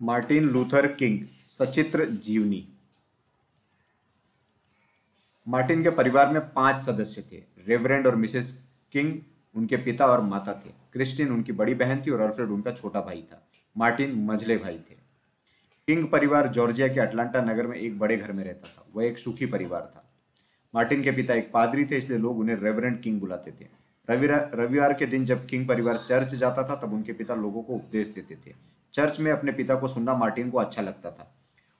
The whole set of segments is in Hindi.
मार्टिन लूथर किंग, सचित्र जीवनी। मार्टिन के परिवार में पाँच सदस्य थे। रेवरेंड और मिसेस किंग उनके पिता और माता थे। क्रिस्टिन उनकी बड़ी बहन थी और अल्फ्रेड उनका छोटा भाई था। मार्टिन मझले भाई थे। किंग परिवार जॉर्जिया के अटलांटा नगर में एक बड़े घर में रहता था। वह एक सुखी परिवार था। मार्टिन के पिता एक पादरी थे, इसलिए लोग उन्हें रेवरेंड किंग बुलाते थे। रविवार के दिन जब किंग परिवार चर्च जाता था, तब उनके पिता लोगों को उपदेश देते थे। चर्च में अपने पिता को सुनना मार्टिन को अच्छा लगता था।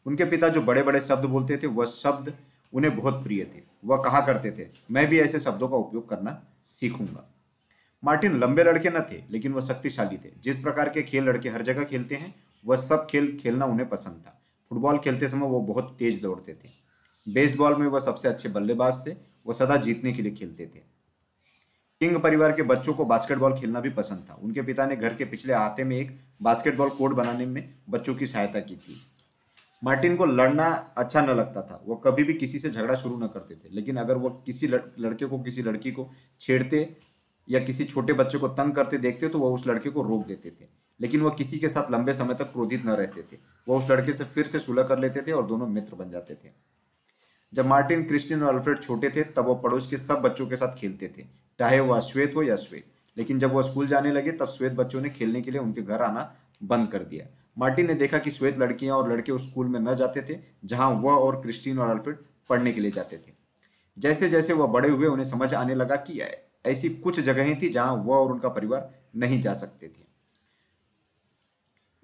उनके पिता जो बड़े बड़े शब्द बोलते थे, वह शब्द उन्हें बहुत प्रिय थे। वह कहा करते थे? मैं भी ऐसे शब्दों का उपयोग करना सीखूँगा। मार्टिन लंबे लड़के न थे, लेकिन वह शक्तिशाली थे। जिस प्रकार के खेल लड़के हर जगह खेलते हैं, वह सब खेल खेलना उन्हें पसंद था। फुटबॉल खेलते समय वो बहुत तेज दौड़ते थे। बेसबॉल में वह सबसे अच्छे बल्लेबाज थे। वह सदा जीतने के लिए खेलते थे। किंग परिवार के बच्चों को बास्केटबॉल खेलना भी पसंद था। उनके पिता ने घर के पिछले आते में एक बास्केटबॉल कोर्ट बनाने में बच्चों की सहायता की थी। मार्टिन को लड़ना अच्छा न लगता था। वो कभी भी किसी से झगड़ा शुरू न करते थे। लेकिन अगर वो किसी लड़के को, किसी लड़की को छेड़ते या किसी छोटे बच्चे को तंग करते देखते तो वह उस लड़के को रोक देते थे। लेकिन वह किसी के साथ लंबे समय तक क्रोधित न रहते थे। वह उस लड़के से फिर से सुलह कर लेते थे और दोनों मित्र बन जाते थे। जब मार्टिन क्रिस्टियन और अल्फ्रेड छोटे थे, तब वो पड़ोस के सब बच्चों के साथ खेलते थे। चाहे वह अश्वेत हो या श्वेत। लेकिन जब वह स्कूल जाने लगे तब श्वेत बच्चों ने खेलने के लिए उनके घर आना बंद कर दिया। मार्टिन ने देखा कि श्वेत लड़कियाँ और लड़के उस स्कूल में न जाते थे जहाँ वह और क्रिस्टीन और अल्फ्रेड पढ़ने के लिए जाते थे। जैसे जैसे वह बड़े हुए उन्हें समझ आने लगा कि ऐसी कुछ जगहें थी जहाँ वह और उनका परिवार नहीं जा सकते थे।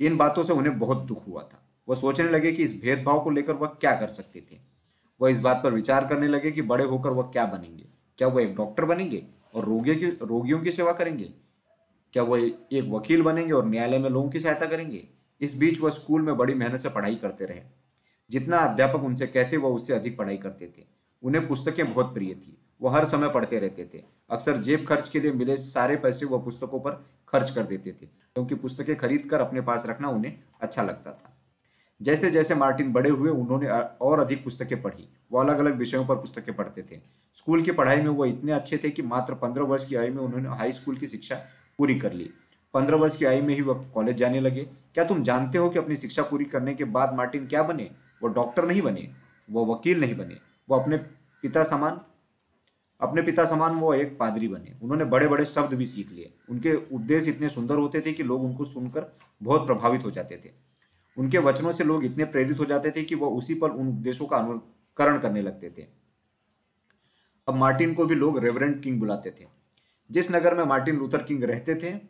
इन बातों से उन्हें बहुत दुख हुआ था। वह सोचने लगे कि इस भेदभाव को लेकर वह क्या कर सकते थे। वह इस बात पर विचार करने लगे कि बड़े होकर वह क्या बनेंगे। क्या वह एक डॉक्टर बनेंगे? और रोगियों की रोगियों की सेवा करेंगे। क्या वो एक वकील बनेंगे और न्यायालय में लोगों की सहायता करेंगे? इस बीच वह स्कूल में बड़ी मेहनत से पढ़ाई करते रहे। जितना अध्यापक उनसे कहते वह उससे अधिक पढ़ाई करते थे। उन्हें पुस्तकें बहुत प्रिय थी। वह हर समय पढ़ते रहते थे। अक्सर जेब खर्च के लिए मिले सारे पैसे वह पुस्तकों पर खर्च कर देते थे, क्योंकि पुस्तकें खरीद कर अपने पास रखना उन्हें अच्छा लगता था। जैसे जैसे मार्टिन बड़े हुए, उन्होंने और अधिक पुस्तकें पढ़ी। वो अलग अलग विषयों पर पुस्तकें पढ़ते थे। स्कूल की पढ़ाई में वो इतने अच्छे थे कि मात्र पंद्रह वर्ष की आयु में उन्होंने हाई स्कूल की शिक्षा पूरी कर ली। पंद्रह वर्ष की आयु में ही वह कॉलेज जाने लगे। क्या तुम जानते हो कि अपनी शिक्षा पूरी करने के बाद मार्टिन क्या बने? वो डॉक्टर नहीं बने, वो वकील नहीं बने, वो अपने पिता समान, अपने पिता समान वो एक पादरी बने। उन्होंने बड़े बड़े शब्द भी सीख लिए। उनके उद्देश्य इतने सुंदर होते थे कि लोग उनको सुनकर बहुत प्रभावित हो जाते थे। उनके वचनों से लोग इतने प्रेरित हो जाते थे कि वह उसी पर उन उद्देश्यों का अनुकरण करने लगते थे। अब मार्टिन को भी लोग रेवरेंट किंग बुलाते थे। जिस नगर में मार्टिन लूथर किंग रहते थे,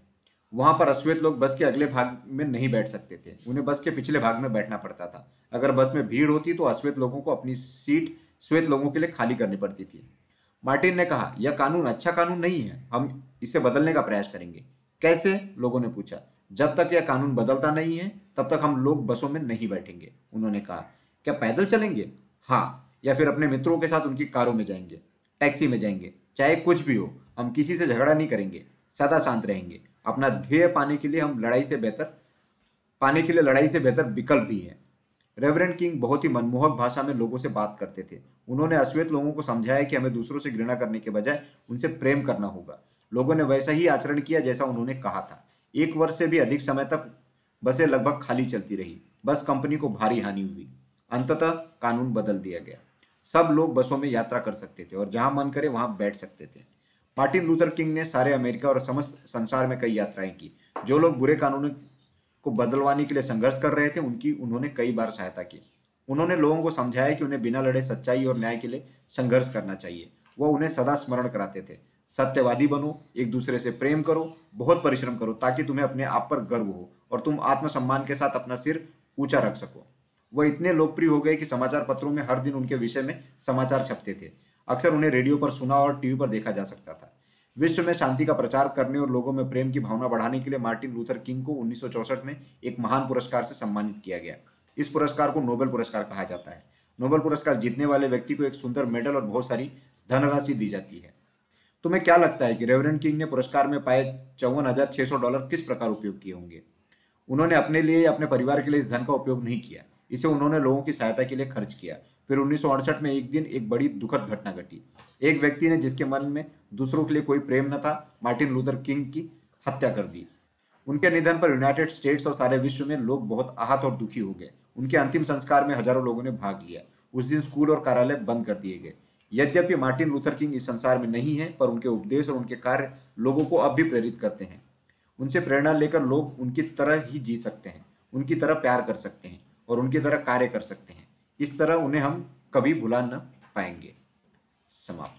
वहाँ पर अश्वेत लोग बस के अगले भाग में नहीं बैठ सकते थे। उन्हें बस के पिछले भाग में बैठना पड़ता था। अगर बस में भीड़ होती तो अश्वेत लोगों को अपनी सीट श्वेत लोगों के लिए खाली करनी पड़ती थी। मार्टिन ने कहा, यह कानून अच्छा कानून नहीं है। हम इसे बदलने का प्रयास करेंगे। कैसे? लोगों ने पूछा। जब तक यह कानून बदलता नहीं है, तब तक हम लोग बसों में नहीं बैठेंगे, उन्होंने कहा। क्या पैदल चलेंगे? हाँ या फिर अपने मित्रों के साथ उनकी कारों में जाएँगे, टैक्सी में जाएँगे, चाहे कुछ भी हो, हम किसी से झगड़ा नहीं करेंगे, सदा शांत रहेंगे। अपना ध्येय पाने के लिए हम लड़ाई से बेहतर, पाने के लिए लड़ाई से बेहतर विकल्प भी है। रेवरेंड किंग बहुत ही मनमोहक भाषा में लोगों से बात करते थे। उन्होंने अश्वेत लोगों को समझाया कि हमें दूसरों से घृणा करने के बजाय उनसे प्रेम करना होगा। लोगों ने वैसा ही आचरण किया जैसा उन्होंने कहा था। एक वर्ष से भी अधिक समय तक बसें लगभग खाली चलती रही। बस कंपनी को भारी हानि हुई। अंततः कानून बदल दिया गया। सब लोग बसों में यात्रा कर सकते थे और जहाँ मन करे वहाँ बैठ सकते थे। मार्टिन लूथर किंग ने सारे अमेरिका और समस्त संसार में कई यात्राएँ की। जो लोग बुरे कानूनों को बदलवाने के लिए संघर्ष कर रहे थे, उनकी उन्होंने कई बार सहायता की। उन्होंने लोगों को समझाया कि उन्हें बिना लड़े सच्चाई और न्याय के लिए संघर्ष करना चाहिए। वह उन्हें सदा स्मरण कराते थे। सत्यवादी बनो, एक दूसरे से प्रेम करो, बहुत परिश्रम करो, ताकि तुम्हें अपने आप पर गर्व हो और तुम आत्मसम्मान के साथ अपना सिर ऊँचा रख सको। वह इतने लोकप्रिय हो गए कि समाचार पत्रों में हर दिन उनके विषय में समाचार छपते थे। अक्सर उन्हें रेडियो पर सुना और टीवी पर देखा जा सकता था। विश्व में शांति का प्रचार करने और लोगों में प्रेम की भावना बढ़ाने के लिए मार्टिन लूथर किंग को उन्नीस सौ चौंसठ में एक महान पुरस्कार से सम्मानित किया गया। इस पुरस्कार को नोबेल पुरस्कार कहा जाता है। नोबेल पुरस्कार जीतने वाले व्यक्ति को एक सुंदर मेडल और बहुत सारी धनराशि दी जाती है। तुम्हें क्या लगता है कि रेवरेंड किंग ने पुरस्कार में पाए चौवन हज़ार सौ डॉलर किस प्रकार उपयोग किए होंगे? उन्होंने अपने लिए या अपने परिवार के लिए इस धन का उपयोग नहीं किया। इसे उन्होंने लोगों की सहायता के लिए खर्च किया। फिर उन्नीस सौ अड़सठ में एक दिन एक बड़ी दुखद घटना घटी। एक व्यक्ति ने, जिसके मन में दूसरों के लिए कोई प्रेम न था, मार्टिन लूथर किंग की हत्या कर दी। उनके निधन पर यूनाइटेड स्टेट्स और सारे विश्व में लोग बहुत आहत और दुखी हो गए। उनके अंतिम संस्कार में हज़ारों लोगों ने भाग लिया। उस दिन स्कूल और कार्यालय बंद कर दिए गए। यद्यपि मार्टिन लूथर किंग इस संसार में नहीं है, पर उनके उपदेश और उनके कार्य लोगों को अब भी प्रेरित करते हैं। उनसे प्रेरणा लेकर लोग उनकी तरह ही जी सकते हैं, उनकी तरह प्यार कर सकते हैं और उनकी तरह कार्य कर सकते हैं। इस तरह उन्हें हम कभी भुला न पाएँगे। समाप्त।